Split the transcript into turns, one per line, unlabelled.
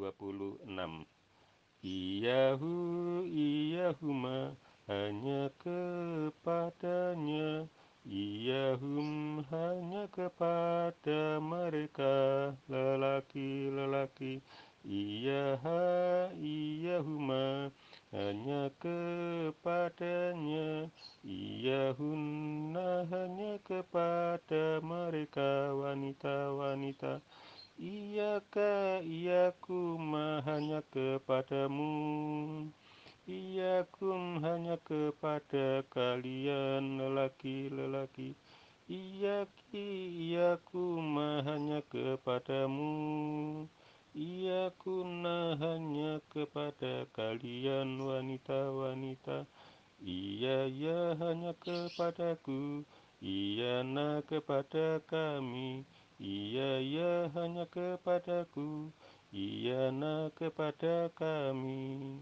26 Iyahu, Iyahuma, hanya kepadanya. Iyahum hanya kepada mereka lelaki-lelaki. Iyaha, Iyahuma, hanya kepadanya. Iyahunna hanya kepada mereka wanita-wanita Iyaka, Iyakuma hanya kepadamu? Iyakum hanya kepada kalian lelaki-lelaki? Iyaki, Iyakuma hanya kepadamu? Iyakuna hanya kepada kalian wanita-wanita? Iya ya hanya kepadaku? Iyana kepada kami Iya ya hanya kepadaku Iyana kepada kami